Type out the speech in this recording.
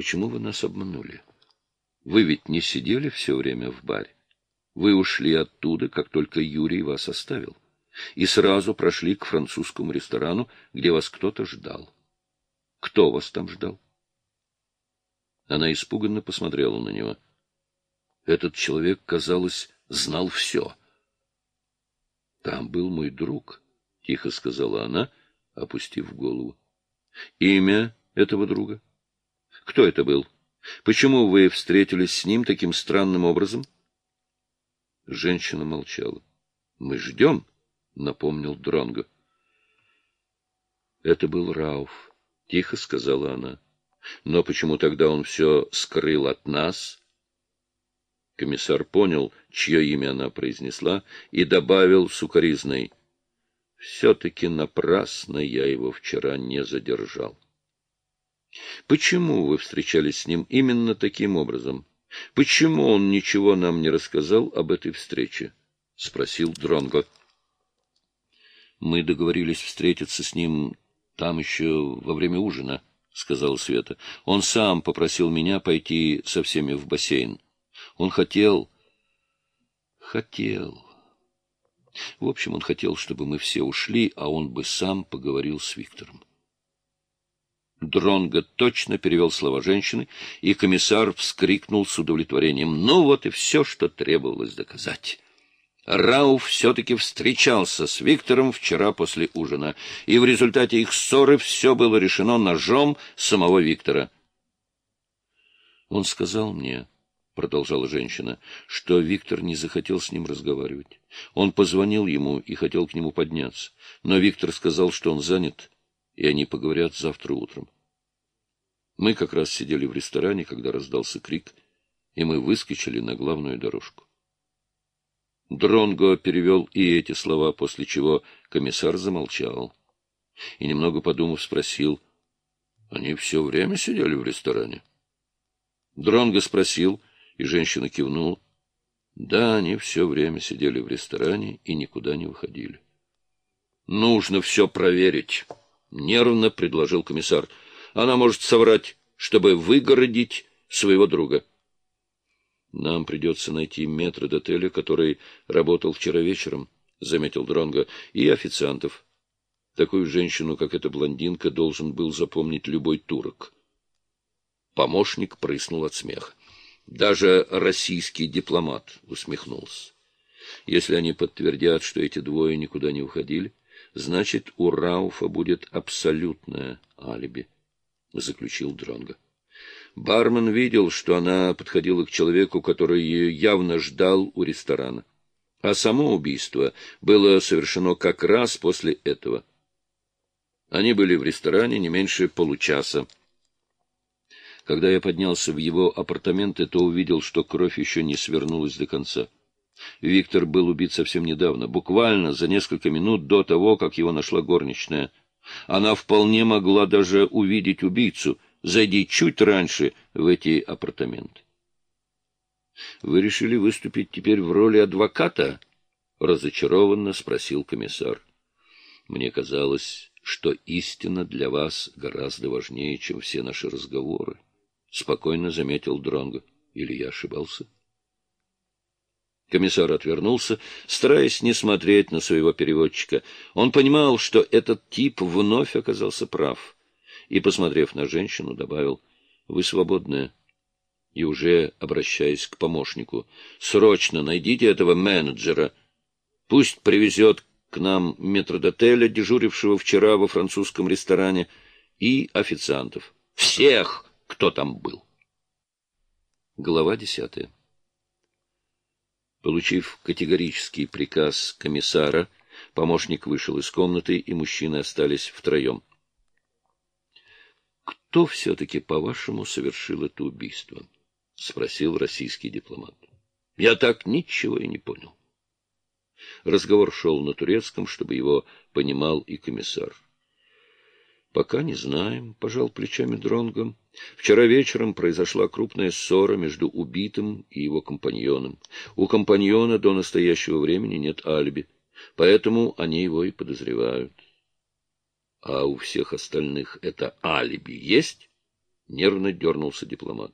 Почему вы нас обманули? Вы ведь не сидели все время в баре. Вы ушли оттуда, как только Юрий вас оставил, и сразу прошли к французскому ресторану, где вас кто-то ждал. Кто вас там ждал? Она испуганно посмотрела на него. Этот человек, казалось, знал все. Там был мой друг, — тихо сказала она, опустив голову. Имя этого друга? Кто это был? Почему вы встретились с ним таким странным образом? Женщина молчала. Мы ждем, — напомнил Дронго. Это был Рауф, — тихо сказала она. Но почему тогда он все скрыл от нас? Комиссар понял, чье имя она произнесла, и добавил сукоризной. Все-таки напрасно я его вчера не задержал. Почему вы встречались с ним именно таким образом? Почему он ничего нам не рассказал об этой встрече? — спросил Дронго. Мы договорились встретиться с ним там еще во время ужина, — сказала Света. Он сам попросил меня пойти со всеми в бассейн. Он хотел... Хотел... В общем, он хотел, чтобы мы все ушли, а он бы сам поговорил с Виктором. Дронго точно перевел слова женщины, и комиссар вскрикнул с удовлетворением. Ну вот и все, что требовалось доказать. Рауф все-таки встречался с Виктором вчера после ужина, и в результате их ссоры все было решено ножом самого Виктора. Он сказал мне, — продолжала женщина, — что Виктор не захотел с ним разговаривать. Он позвонил ему и хотел к нему подняться, но Виктор сказал, что он занят, и они поговорят завтра утром. Мы как раз сидели в ресторане, когда раздался крик, и мы выскочили на главную дорожку. Дронго перевел и эти слова, после чего комиссар замолчал. И, немного подумав, спросил, «Они все время сидели в ресторане?» Дронго спросил, и женщина кивнула. Да, они все время сидели в ресторане и никуда не выходили. «Нужно все проверить», — нервно предложил комиссар. «Она может соврать, чтобы выгородить своего друга». «Нам придется найти метра дотеля, который работал вчера вечером», — заметил Дронго, — «и официантов. Такую женщину, как эта блондинка, должен был запомнить любой турок». Помощник прыснул от смеха. Даже российский дипломат усмехнулся. Если они подтвердят, что эти двое никуда не уходили, значит, у Рауфа будет абсолютное алиби, — заключил Дронго. Бармен видел, что она подходила к человеку, который ее явно ждал у ресторана. А само убийство было совершено как раз после этого. Они были в ресторане не меньше получаса. Когда я поднялся в его апартаменты, то увидел, что кровь еще не свернулась до конца. Виктор был убит совсем недавно, буквально за несколько минут до того, как его нашла горничная. Она вполне могла даже увидеть убийцу, зайди чуть раньше в эти апартаменты. — Вы решили выступить теперь в роли адвоката? — разочарованно спросил комиссар. — Мне казалось, что истина для вас гораздо важнее, чем все наши разговоры, — спокойно заметил Дронго. Или я ошибался? — Комиссар отвернулся, стараясь не смотреть на своего переводчика. Он понимал, что этот тип вновь оказался прав. И, посмотрев на женщину, добавил, — Вы свободная. И уже, обращаясь к помощнику, — Срочно найдите этого менеджера. Пусть привезет к нам метродотеля, дежурившего вчера во французском ресторане, и официантов. Всех, кто там был. Глава десятая Получив категорический приказ комиссара, помощник вышел из комнаты, и мужчины остались втроем. «Кто все-таки, по-вашему, совершил это убийство?» — спросил российский дипломат. «Я так ничего и не понял». Разговор шел на турецком, чтобы его понимал и комиссар. Пока не знаем, пожал плечами Дронго. Вчера вечером произошла крупная ссора между убитым и его компаньоном. У компаньона до настоящего времени нет алиби, поэтому они его и подозревают. А у всех остальных это алиби есть? Нервно дернулся дипломат.